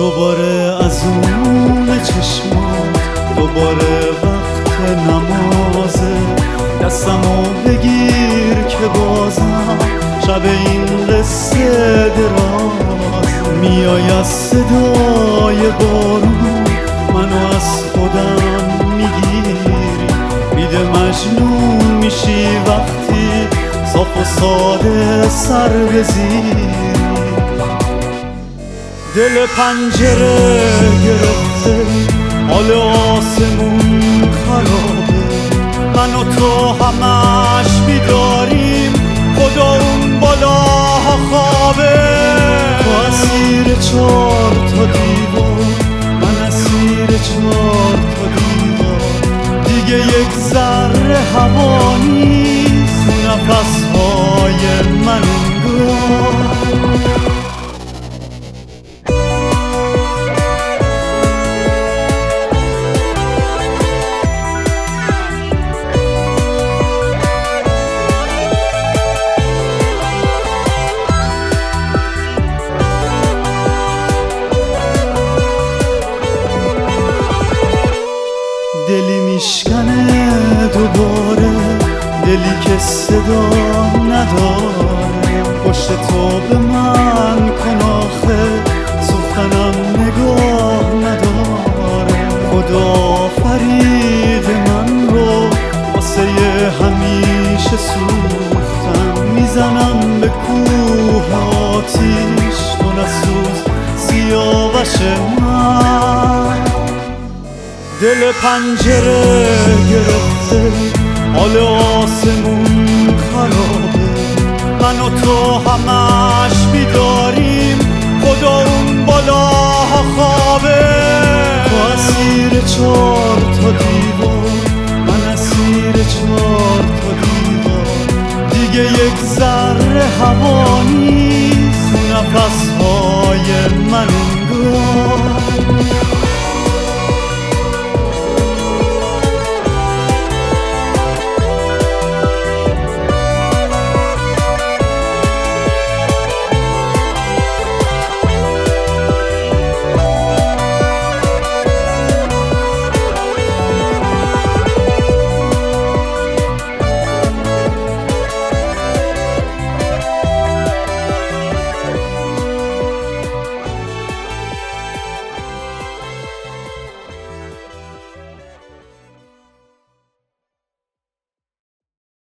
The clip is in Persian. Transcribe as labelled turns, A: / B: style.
A: دوباره از اون چشما دوباره وقت نمازه دستمو بگیر که بازم شب این قصه دراز. میای از صدای بارون منو از خودم می‌گیری. میده مجنون میشی وقتی صاف و ساده سر بزیری دل پنجره گرفته حال آسمون خرابه. من و تو همش بیداریم خدا اون بالا خوابه. تو اسیر چار دلی میشکنه دوباره. دلی که صدا نداره. پشت تو به من کن آخه. سخنم نگاه نداره. خدا فرید من رو واسه همیشه سوختم می‌زنم به کوه آتیش. تو نسوز سیاوش دل پنجره گرفته. حال آسمون خرابه من و تو همش بیداریم. خدا اون بالا خوابه. تو اسیر چار تا دیوار. من سیر چار تا دیوار. دیگه یک ذره هوا نیست. نفس های من انگار.